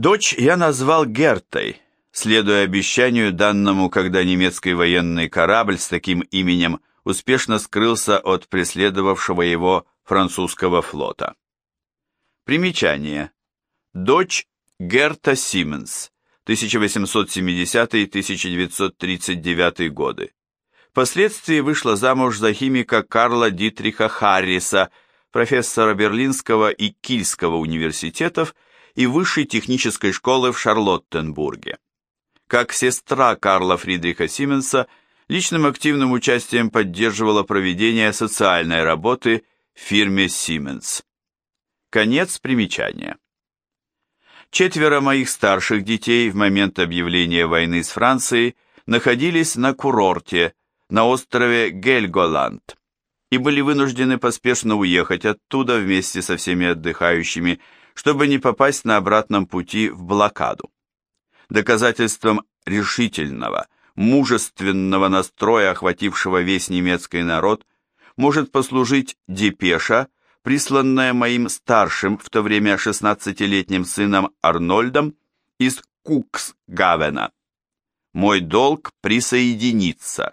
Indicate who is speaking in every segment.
Speaker 1: Дочь я назвал Гертой, следуя обещанию данному, когда немецкий военный корабль с таким именем успешно скрылся от преследовавшего его французского флота. Примечание. Дочь Герта Сименс, 1870-1939 годы. Впоследствии вышла замуж за химика Карла Дитриха Харриса, профессора Берлинского и Кильского университетов и Высшей технической школы в Шарлоттенбурге. Как сестра Карла Фридриха Сименса, личным активным участием поддерживала проведение социальной работы в фирме Siemens. Конец примечания. Четверо моих старших детей в момент объявления войны с Францией находились на курорте на острове Гельголанд и были вынуждены поспешно уехать оттуда вместе со всеми отдыхающими, чтобы не попасть на обратном пути в блокаду. Доказательством решительного, мужественного настроя, охватившего весь немецкий народ, может послужить депеша, присланная моим старшим в то время 16-летним сыном Арнольдом из Куксгавена. Мой долг присоединиться.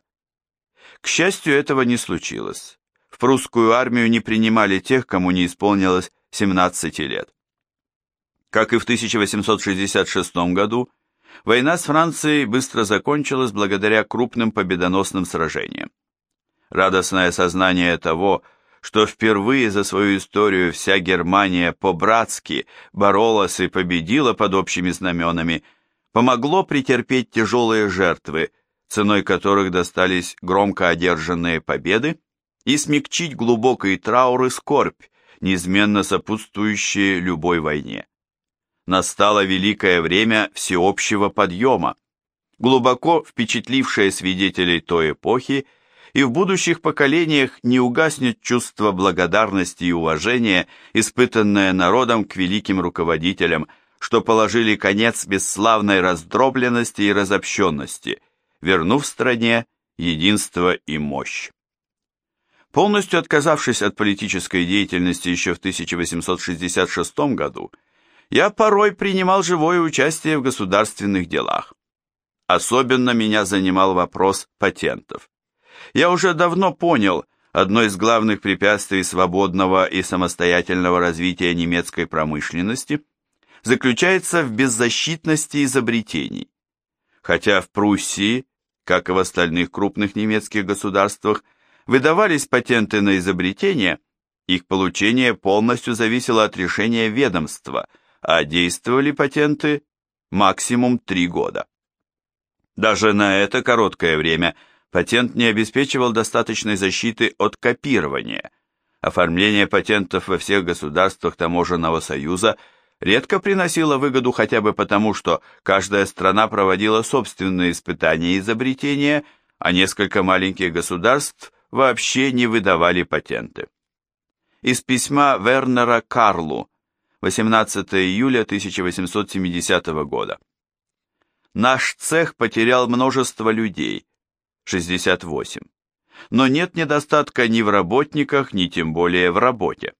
Speaker 1: К счастью, этого не случилось. В прусскую армию не принимали тех, кому не исполнилось 17 лет. Как и в 1866 году, война с Францией быстро закончилась благодаря крупным победоносным сражениям. Радостное сознание того, что впервые за свою историю вся Германия по-братски боролась и победила под общими знаменами, помогло претерпеть тяжелые жертвы, ценой которых достались громко одержанные победы, и смягчить глубокий траур и скорбь, неизменно сопутствующие любой войне. Настало великое время всеобщего подъема, глубоко впечатлившее свидетелей той эпохи и в будущих поколениях не угаснет чувство благодарности и уважения, испытанное народом к великим руководителям, что положили конец бесславной раздробленности и разобщенности, вернув стране единство и мощь. Полностью отказавшись от политической деятельности еще в 1866 году, я порой принимал живое участие в государственных делах. Особенно меня занимал вопрос патентов. Я уже давно понял, одно из главных препятствий свободного и самостоятельного развития немецкой промышленности заключается в беззащитности изобретений. Хотя в Пруссии, как и в остальных крупных немецких государствах, выдавались патенты на изобретения, их получение полностью зависело от решения ведомства, а действовали патенты максимум три года. Даже на это короткое время – патент не обеспечивал достаточной защиты от копирования. Оформление патентов во всех государствах таможенного союза редко приносило выгоду хотя бы потому, что каждая страна проводила собственные испытания изобретения, а несколько маленьких государств вообще не выдавали патенты. Из письма Вернера Карлу 18 июля 1870 года. Наш цех потерял множество людей, 68. Но нет недостатка ни в работниках, ни тем более в работе.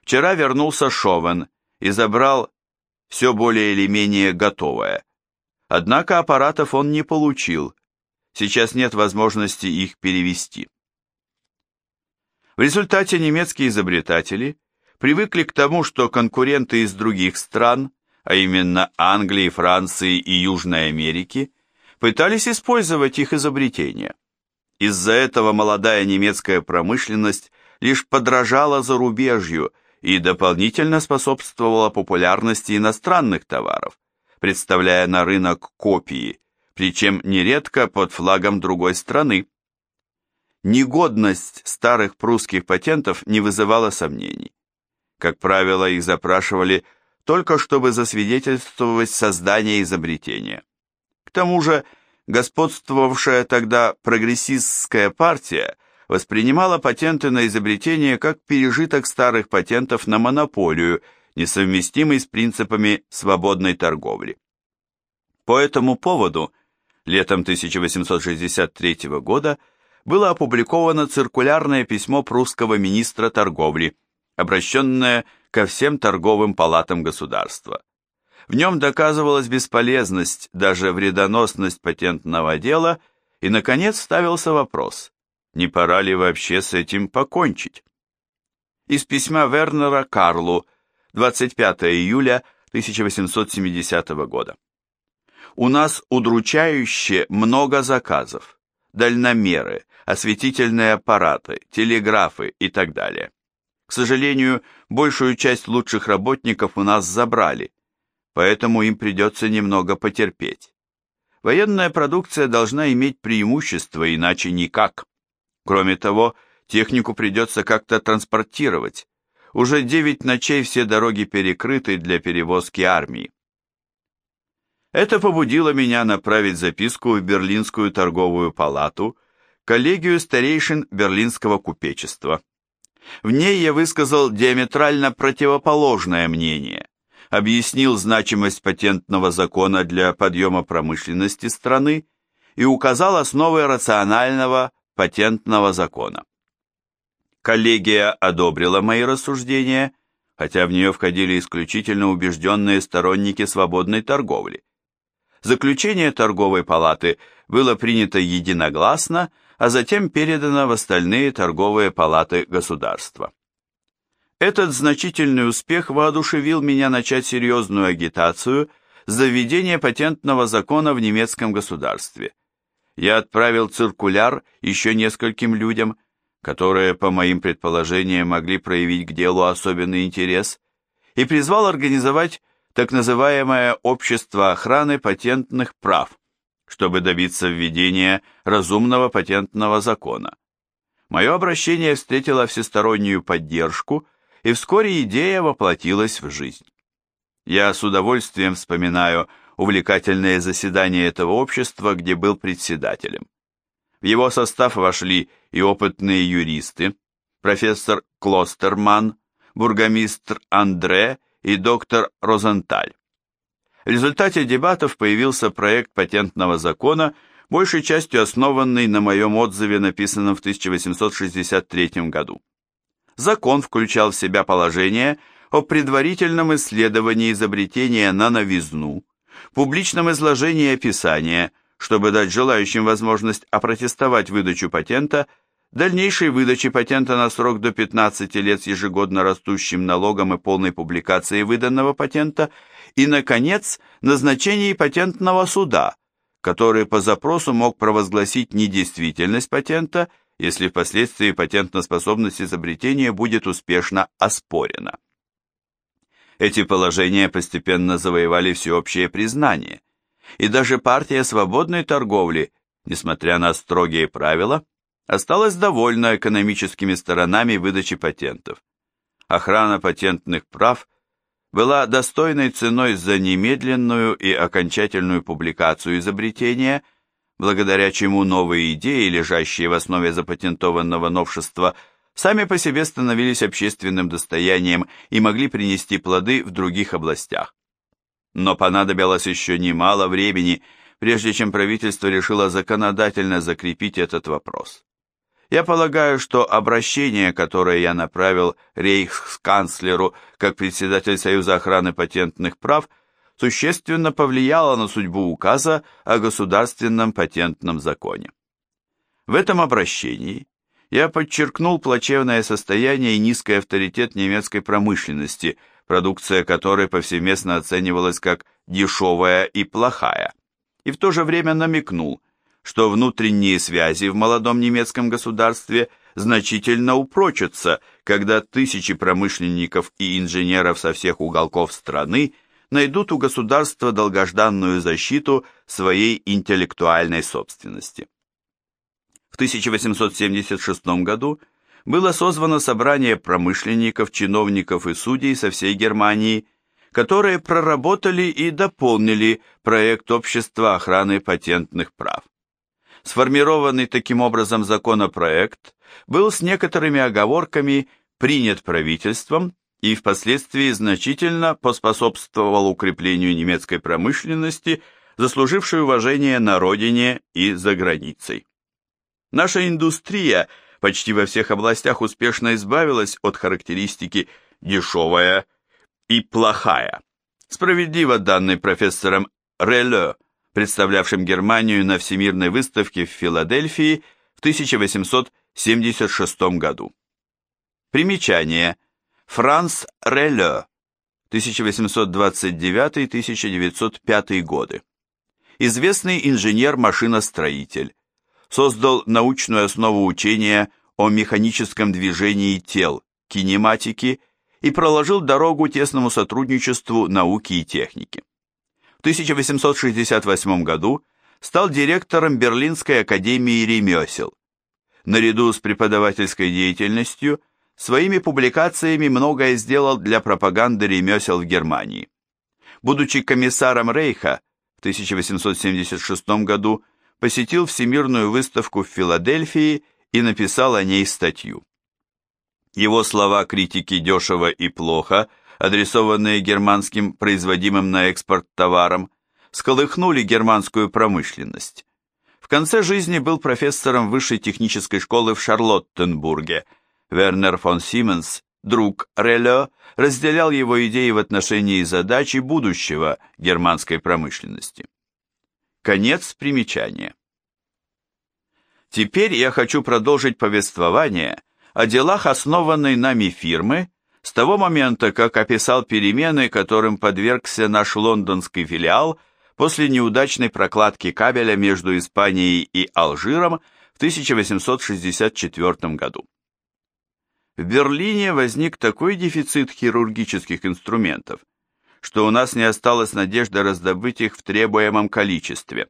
Speaker 1: Вчера вернулся Шовен и забрал все более или менее готовое. Однако аппаратов он не получил, сейчас нет возможности их перевести. В результате немецкие изобретатели привыкли к тому, что конкуренты из других стран, а именно Англии, Франции и Южной Америки, пытались использовать их изобретения. Из-за этого молодая немецкая промышленность лишь подражала зарубежью и дополнительно способствовала популярности иностранных товаров, представляя на рынок копии, причем нередко под флагом другой страны. Негодность старых прусских патентов не вызывала сомнений. Как правило, их запрашивали только чтобы засвидетельствовать создание изобретения. К тому же, господствовавшая тогда прогрессистская партия воспринимала патенты на изобретение как пережиток старых патентов на монополию, несовместимый с принципами свободной торговли. По этому поводу летом 1863 года было опубликовано циркулярное письмо прусского министра торговли, обращенное ко всем торговым палатам государства. В нем доказывалась бесполезность, даже вредоносность патентного дела, и, наконец, ставился вопрос, не пора ли вообще с этим покончить? Из письма Вернера Карлу 25 июля 1870 года. У нас удручающе много заказов, дальномеры, осветительные аппараты, телеграфы и так далее. К сожалению, большую часть лучших работников у нас забрали, поэтому им придется немного потерпеть. Военная продукция должна иметь преимущество, иначе никак. Кроме того, технику придется как-то транспортировать. Уже 9 ночей все дороги перекрыты для перевозки армии. Это побудило меня направить записку в Берлинскую торговую палату, коллегию старейшин Берлинского купечества. В ней я высказал диаметрально противоположное мнение объяснил значимость патентного закона для подъема промышленности страны и указал основы рационального патентного закона. Коллегия одобрила мои рассуждения, хотя в нее входили исключительно убежденные сторонники свободной торговли. Заключение торговой палаты было принято единогласно, а затем передано в остальные торговые палаты государства. Этот значительный успех воодушевил меня начать серьезную агитацию за введение патентного закона в немецком государстве. Я отправил циркуляр еще нескольким людям, которые, по моим предположениям, могли проявить к делу особенный интерес, и призвал организовать так называемое Общество охраны патентных прав, чтобы добиться введения разумного патентного закона. Мое обращение встретило всестороннюю поддержку – и вскоре идея воплотилась в жизнь. Я с удовольствием вспоминаю увлекательное заседание этого общества, где был председателем. В его состав вошли и опытные юристы, профессор Клостерман, бургомистр Андре и доктор Розенталь. В результате дебатов появился проект патентного закона, большей частью основанный на моем отзыве, написанном в 1863 году. Закон включал в себя положение о предварительном исследовании изобретения на новизну, публичном изложении описания, чтобы дать желающим возможность опротестовать выдачу патента, дальнейшей выдаче патента на срок до 15 лет с ежегодно растущим налогом и полной публикацией выданного патента и, наконец, назначении патентного суда, который по запросу мог провозгласить недействительность патента если впоследствии патентоспособность изобретения будет успешно оспорена. Эти положения постепенно завоевали всеобщее признание, и даже партия свободной торговли, несмотря на строгие правила, осталась довольна экономическими сторонами выдачи патентов. Охрана патентных прав была достойной ценой за немедленную и окончательную публикацию изобретения – благодаря чему новые идеи, лежащие в основе запатентованного новшества, сами по себе становились общественным достоянием и могли принести плоды в других областях. Но понадобилось еще немало времени, прежде чем правительство решило законодательно закрепить этот вопрос. Я полагаю, что обращение, которое я направил рейхсканцлеру как председатель Союза охраны патентных прав – существенно повлияло на судьбу указа о государственном патентном законе. В этом обращении я подчеркнул плачевное состояние и низкий авторитет немецкой промышленности, продукция которой повсеместно оценивалась как дешевая и плохая, и в то же время намекнул, что внутренние связи в молодом немецком государстве значительно упрочатся, когда тысячи промышленников и инженеров со всех уголков страны – найдут у государства долгожданную защиту своей интеллектуальной собственности. В 1876 году было созвано собрание промышленников, чиновников и судей со всей Германии, которые проработали и дополнили проект общества охраны патентных прав. Сформированный таким образом законопроект был с некоторыми оговорками принят правительством и впоследствии значительно поспособствовал укреплению немецкой промышленности, заслужившей уважение на родине и за границей. Наша индустрия почти во всех областях успешно избавилась от характеристики «дешевая» и «плохая», справедливо данный профессором Реле, представлявшим Германию на Всемирной выставке в Филадельфии в 1876 году. Примечание. Франс Реле, 1829-1905 годы. Известный инженер-машиностроитель. Создал научную основу учения о механическом движении тел, кинематики и проложил дорогу тесному сотрудничеству науки и техники. В 1868 году стал директором Берлинской академии ремесел. Наряду с преподавательской деятельностью своими публикациями многое сделал для пропаганды ремесел в Германии. Будучи комиссаром Рейха, в 1876 году посетил Всемирную выставку в Филадельфии и написал о ней статью. Его слова критики дешево и плохо, адресованные германским производимым на экспорт товарам, сколыхнули германскую промышленность. В конце жизни был профессором высшей технической школы в Шарлоттенбурге. Вернер фон Сименс, друг Реле, разделял его идеи в отношении задач и будущего германской промышленности. Конец примечания. Теперь я хочу продолжить повествование о делах основанной нами фирмы с того момента, как описал перемены, которым подвергся наш лондонский филиал после неудачной прокладки кабеля между Испанией и Алжиром в 1864 году. В Берлине возник такой дефицит хирургических инструментов, что у нас не осталось надежды раздобыть их в требуемом количестве.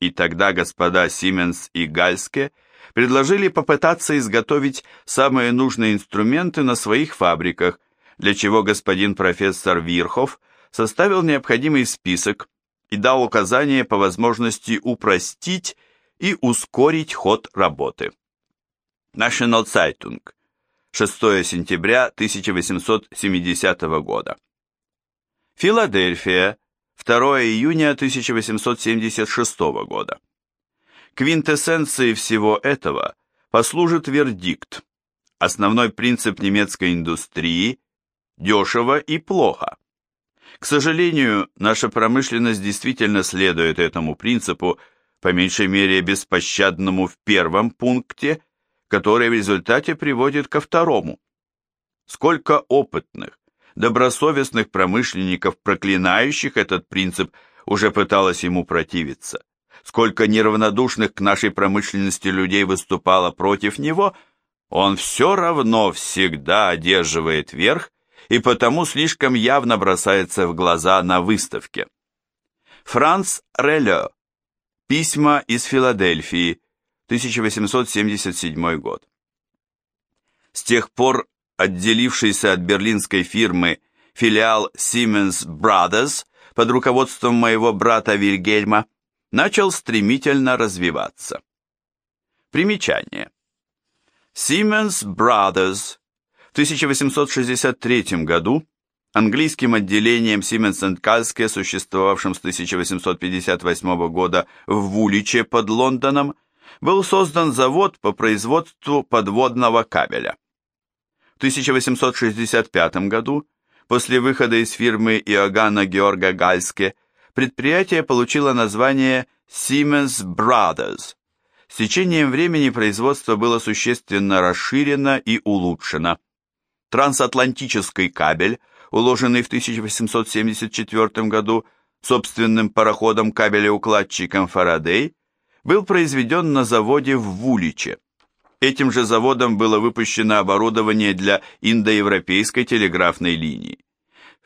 Speaker 1: И тогда господа Сименс и Гальске предложили попытаться изготовить самые нужные инструменты на своих фабриках, для чего господин профессор Вирхов составил необходимый список и дал указания по возможности упростить и ускорить ход работы. National Zeitung, 6 сентября 1870 года. Филадельфия, 2 июня 1876 года. Квинтэссенцией всего этого послужит вердикт. Основной принцип немецкой индустрии – дешево и плохо. К сожалению, наша промышленность действительно следует этому принципу, по меньшей мере беспощадному в первом пункте, который в результате приводит ко второму. Сколько опытных, добросовестных промышленников, проклинающих этот принцип, уже пыталось ему противиться. Сколько неравнодушных к нашей промышленности людей выступало против него, он все равно всегда одерживает верх и потому слишком явно бросается в глаза на выставке. Франц Реле. Письма из Филадельфии, 1877 год. С тех пор отделившийся от берлинской фирмы филиал Siemens Brothers под руководством моего брата Вильгельма начал стремительно развиваться. Примечание. Siemens Brothers в 1863 году английским отделением Siemens Кальске, существовавшим с 1858 года в Вуличе под Лондоном, был создан завод по производству подводного кабеля. В 1865 году, после выхода из фирмы Иоганна Георга Гальске, предприятие получило название Siemens Brothers. С течением времени производство было существенно расширено и улучшено. Трансатлантический кабель, уложенный в 1874 году собственным пароходом кабелеукладчиком Фарадей, был произведен на заводе в Вуличе. Этим же заводом было выпущено оборудование для индоевропейской телеграфной линии.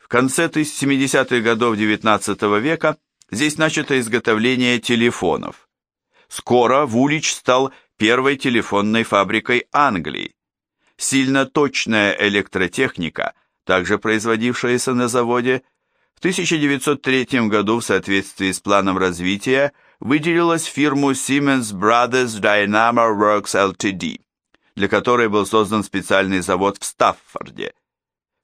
Speaker 1: Конце 70-х годов XIX века здесь начато изготовление телефонов. Скоро Вулич стал первой телефонной фабрикой Англии. Сильно точная электротехника, также производившаяся на заводе, в 1903 году в соответствии с планом развития выделилась фирму Siemens Brothers Dynamo Works Ltd., для которой был создан специальный завод в Стаффорде.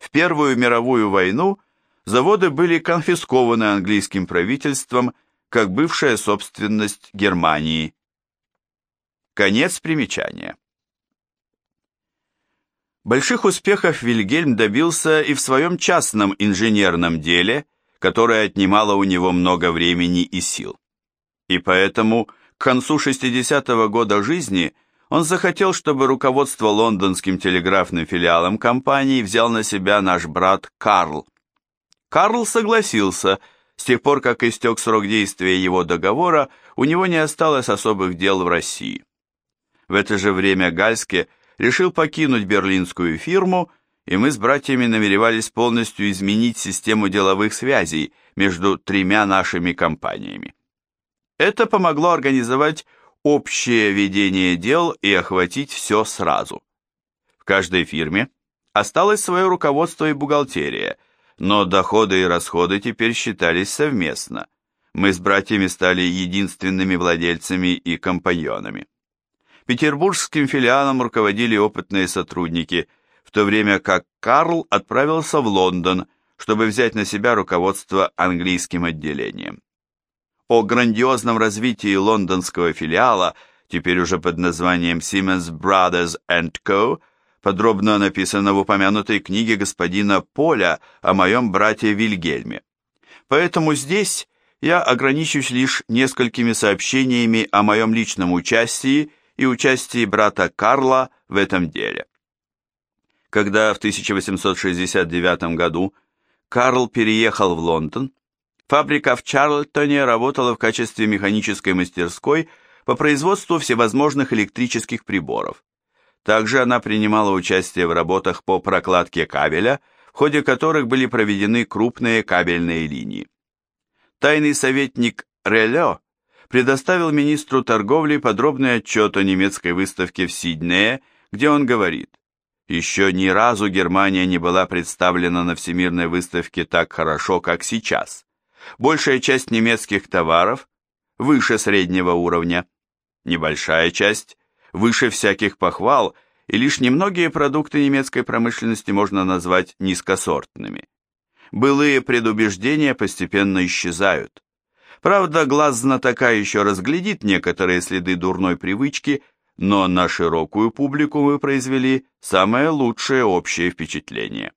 Speaker 1: В Первую мировую войну заводы были конфискованы английским правительством как бывшая собственность Германии. Конец примечания. Больших успехов Вильгельм добился и в своем частном инженерном деле, которая отнимала у него много времени и сил. И поэтому к концу 60-го года жизни он захотел, чтобы руководство лондонским телеграфным филиалом компании взял на себя наш брат Карл. Карл согласился, с тех пор, как истек срок действия его договора, у него не осталось особых дел в России. В это же время Гальске решил покинуть берлинскую фирму, и мы с братьями намеревались полностью изменить систему деловых связей между тремя нашими компаниями. Это помогло организовать общее ведение дел и охватить все сразу. В каждой фирме осталось свое руководство и бухгалтерия, но доходы и расходы теперь считались совместно. Мы с братьями стали единственными владельцами и компаньонами. Петербургским филиалом руководили опытные сотрудники, в то время как Карл отправился в Лондон, чтобы взять на себя руководство английским отделением. О грандиозном развитии лондонского филиала, теперь уже под названием Siemens Brothers Co., подробно написано в упомянутой книге господина Поля о моем брате Вильгельме. Поэтому здесь я ограничусь лишь несколькими сообщениями о моем личном участии и участии брата Карла в этом деле. Когда в 1869 году Карл переехал в Лондон, Фабрика в Чарльтоне работала в качестве механической мастерской по производству всевозможных электрических приборов. Также она принимала участие в работах по прокладке кабеля, в ходе которых были проведены крупные кабельные линии. Тайный советник Релё предоставил министру торговли подробный отчет о немецкой выставке в Сиднее, где он говорит, «Еще ни разу Германия не была представлена на всемирной выставке так хорошо, как сейчас. Большая часть немецких товаров выше среднего уровня, небольшая часть выше всяких похвал, и лишь немногие продукты немецкой промышленности можно назвать низкосортными. Былые предубеждения постепенно исчезают. Правда, глаз знатока еще разглядит некоторые следы дурной привычки, но на широкую публику мы произвели самое лучшее общее впечатление.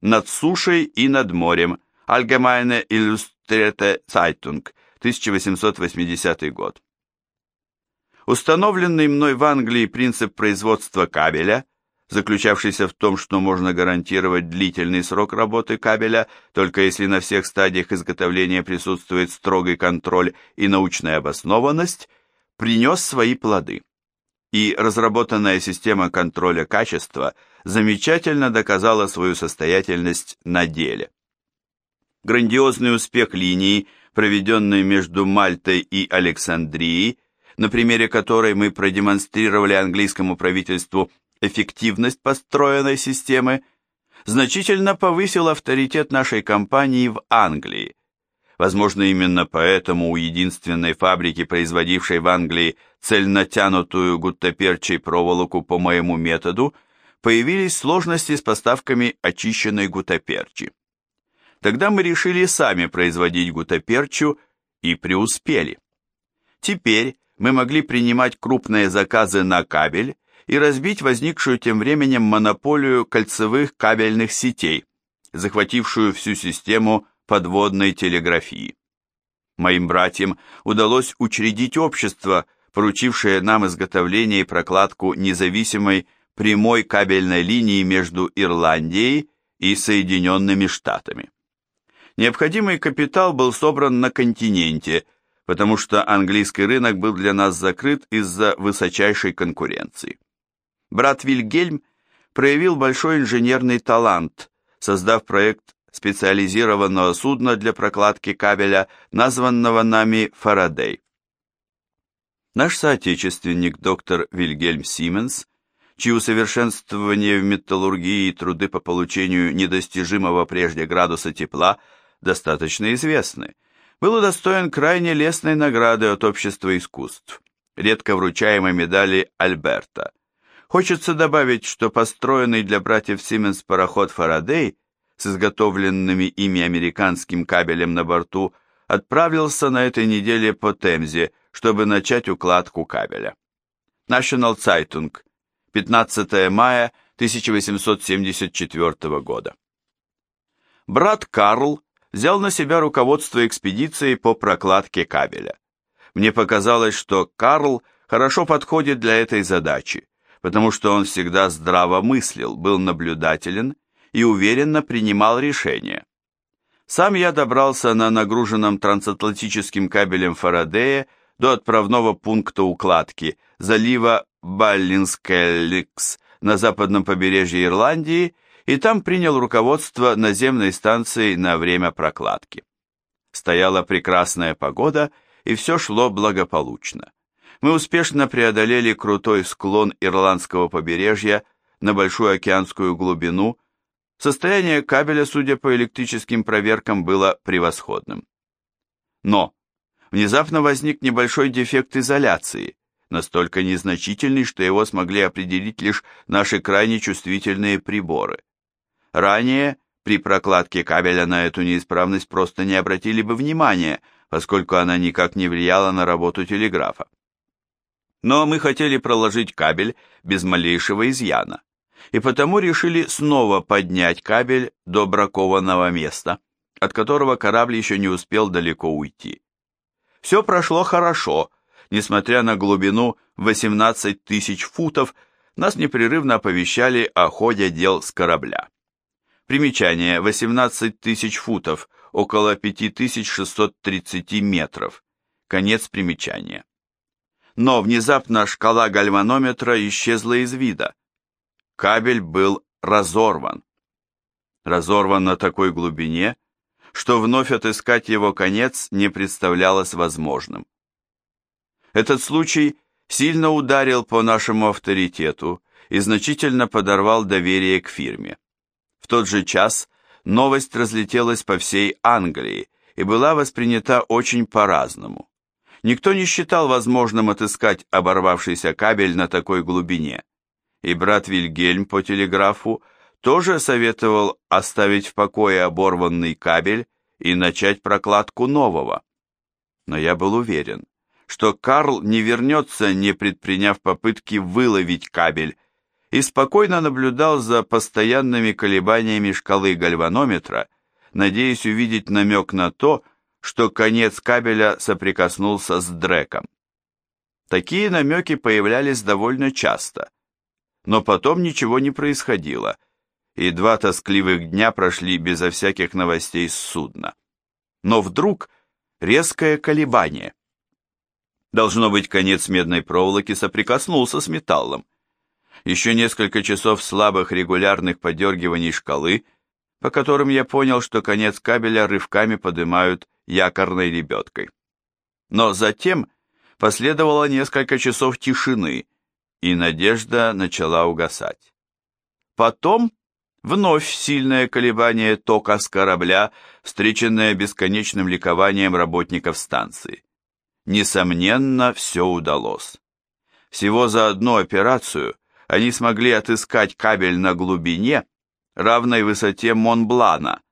Speaker 1: Над сушей и над морем – Allgemeine Illustrierte Zeitung, 1880 год. Установленный мной в Англии принцип производства кабеля, заключавшийся в том, что можно гарантировать длительный срок работы кабеля, только если на всех стадиях изготовления присутствует строгий контроль и научная обоснованность, принес свои плоды. И разработанная система контроля качества замечательно доказала свою состоятельность на деле. Грандиозный успех линии, проведенной между Мальтой и Александрией, на примере которой мы продемонстрировали английскому правительству эффективность построенной системы, значительно повысил авторитет нашей компании в Англии. Возможно, именно поэтому у единственной фабрики, производившей в Англии цельнотянутую гуттаперчей проволоку по моему методу, появились сложности с поставками очищенной гуттаперчи. Тогда мы решили сами производить гутаперчу и преуспели. Теперь мы могли принимать крупные заказы на кабель и разбить возникшую тем временем монополию кольцевых кабельных сетей, захватившую всю систему подводной телеграфии. Моим братьям удалось учредить общество, поручившее нам изготовление и прокладку независимой прямой кабельной линии между Ирландией и Соединенными Штатами. Необходимый капитал был собран на континенте, потому что английский рынок был для нас закрыт из-за высочайшей конкуренции. Брат Вильгельм проявил большой инженерный талант, создав проект специализированного судна для прокладки кабеля, названного нами «Фарадей». Наш соотечественник доктор Вильгельм Сименс, чьи усовершенствования в металлургии и труды по получению недостижимого прежде градуса тепла – достаточно известны, был удостоен крайне лестной награды от Общества искусств, редко вручаемой медали Альберта. Хочется добавить, что построенный для братьев Сименс пароход «Фарадей» с изготовленными ими американским кабелем на борту отправился на этой неделе по Темзе, чтобы начать укладку кабеля. National Zeitung, 15 мая 1874 года. Брат Карл взял на себя руководство экспедицией по прокладке кабеля. Мне показалось, что Карл хорошо подходит для этой задачи, потому что он всегда здраво мыслил, был наблюдателен и уверенно принимал решения. Сам я добрался на нагруженном трансатлантическим кабелем Фарадея до отправного пункта укладки залива Баллинскелликс на западном побережье Ирландии и там принял руководство наземной станции на время прокладки. Стояла прекрасная погода, и все шло благополучно. Мы успешно преодолели крутой склон ирландского побережья на большую океанскую глубину. Состояние кабеля, судя по электрическим проверкам, было превосходным. Но внезапно возник небольшой дефект изоляции, настолько незначительный, что его смогли определить лишь наши крайне чувствительные приборы. Ранее при прокладке кабеля на эту неисправность просто не обратили бы внимания, поскольку она никак не влияла на работу телеграфа. Но мы хотели проложить кабель без малейшего изъяна, и потому решили снова поднять кабель до бракованного места, от которого корабль еще не успел далеко уйти. Все прошло хорошо, несмотря на глубину 18 тысяч футов, нас непрерывно оповещали о ходе дел с корабля. Примечание 18 тысяч футов, около 5630 метров. Конец примечания. Но внезапно шкала гальванометра исчезла из вида. Кабель был разорван. Разорван на такой глубине, что вновь отыскать его конец не представлялось возможным. Этот случай сильно ударил по нашему авторитету и значительно подорвал доверие к фирме. В тот же час новость разлетелась по всей Англии и была воспринята очень по-разному. Никто не считал возможным отыскать оборвавшийся кабель на такой глубине, и брат Вильгельм по телеграфу тоже советовал оставить в покое оборванный кабель и начать прокладку нового. Но я был уверен, что Карл не вернется, не предприняв попытки выловить кабель, и спокойно наблюдал за постоянными колебаниями шкалы гальванометра, надеясь увидеть намек на то, что конец кабеля соприкоснулся с дреком. Такие намеки появлялись довольно часто, но потом ничего не происходило, и два тоскливых дня прошли безо всяких новостей с судна. Но вдруг резкое колебание. Должно быть, конец медной проволоки соприкоснулся с металлом. Еще несколько часов слабых регулярных подергиваний шкалы, по которым я понял, что конец кабеля рывками поднимают якорной лебедкой. Но затем последовало несколько часов тишины, и надежда начала угасать. Потом вновь сильное колебание тока с корабля, встреченное бесконечным ликованием работников станции. Несомненно, все удалось. Всего за одну операцию они смогли отыскать кабель на глубине, равной высоте Монблана,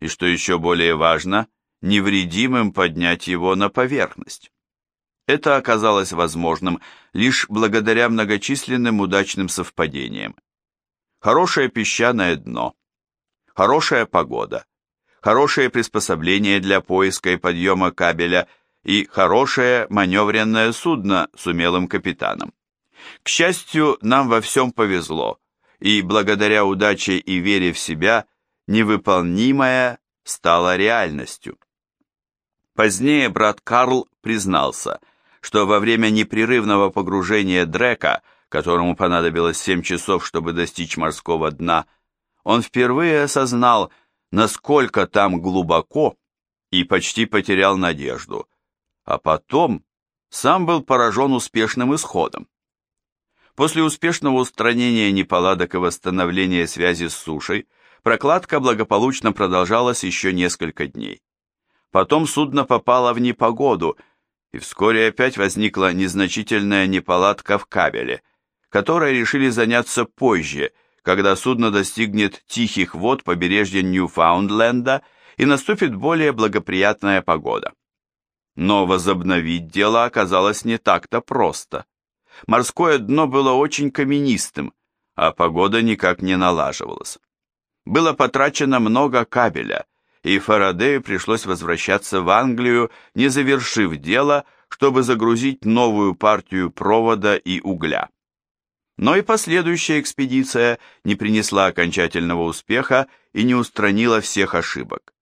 Speaker 1: и, что еще более важно, невредимым поднять его на поверхность. Это оказалось возможным лишь благодаря многочисленным удачным совпадениям. Хорошее песчаное дно, хорошая погода, хорошее приспособление для поиска и подъема кабеля и хорошее маневренное судно с умелым капитаном. К счастью, нам во всем повезло, и благодаря удаче и вере в себя невыполнимое стало реальностью. Позднее брат Карл признался, что во время непрерывного погружения Дрека, которому понадобилось 7 часов, чтобы достичь морского дна, он впервые осознал, насколько там глубоко, и почти потерял надежду – а потом сам был поражен успешным исходом. После успешного устранения неполадок и восстановления связи с сушей, прокладка благополучно продолжалась еще несколько дней. Потом судно попало в непогоду, и вскоре опять возникла незначительная неполадка в кабеле, которой решили заняться позже, когда судно достигнет тихих вод побережья Ньюфаундленда и наступит более благоприятная погода. Но возобновить дело оказалось не так-то просто. Морское дно было очень каменистым, а погода никак не налаживалась. Было потрачено много кабеля, и Фарадею пришлось возвращаться в Англию, не завершив дело, чтобы загрузить новую партию провода и угля. Но и последующая экспедиция не принесла окончательного успеха и не устранила всех ошибок.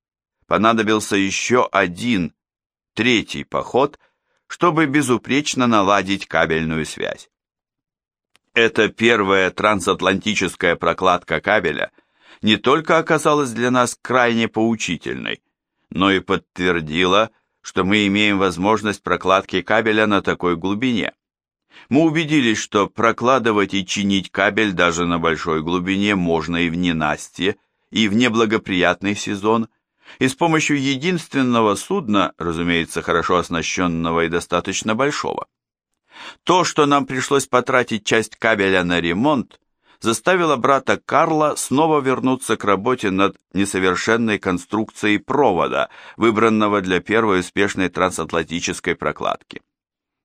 Speaker 1: Понадобился еще один, третий поход, чтобы безупречно наладить кабельную связь. Эта первая трансатлантическая прокладка кабеля не только оказалась для нас крайне поучительной, но и подтвердила, что мы имеем возможность прокладки кабеля на такой глубине. Мы убедились, что прокладывать и чинить кабель даже на большой глубине можно и в ненастье, и в неблагоприятный сезон, и с помощью единственного судна, разумеется, хорошо оснащенного и достаточно большого. То, что нам пришлось потратить часть кабеля на ремонт, заставило брата Карла снова вернуться к работе над несовершенной конструкцией провода, выбранного для первой успешной трансатлантической прокладки.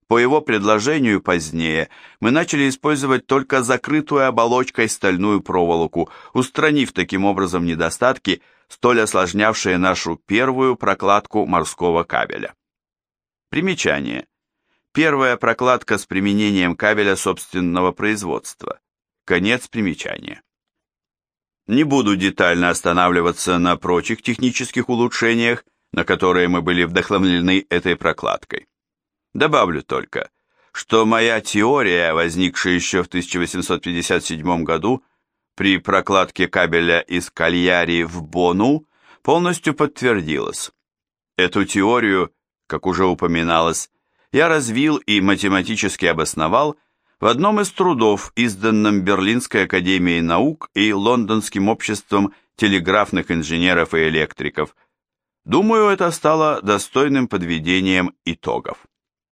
Speaker 1: По его предложению позднее мы начали использовать только закрытую оболочкой стальную проволоку, устранив таким образом недостатки, столь осложнявшие нашу первую прокладку морского кабеля. Примечание. Первая прокладка с применением кабеля собственного производства. Конец примечания. Не буду детально останавливаться на прочих технических улучшениях, на которые мы были вдохновлены этой прокладкой. Добавлю только, что моя теория, возникшая еще в 1857 году при прокладке кабеля из Кальяри в Бону, полностью подтвердилась. Эту теорию, как уже упоминалось, я развил и математически обосновал в одном из трудов, изданном Берлинской академией наук и Лондонским обществом телеграфных инженеров и электриков. Думаю, это стало достойным подведением итогов.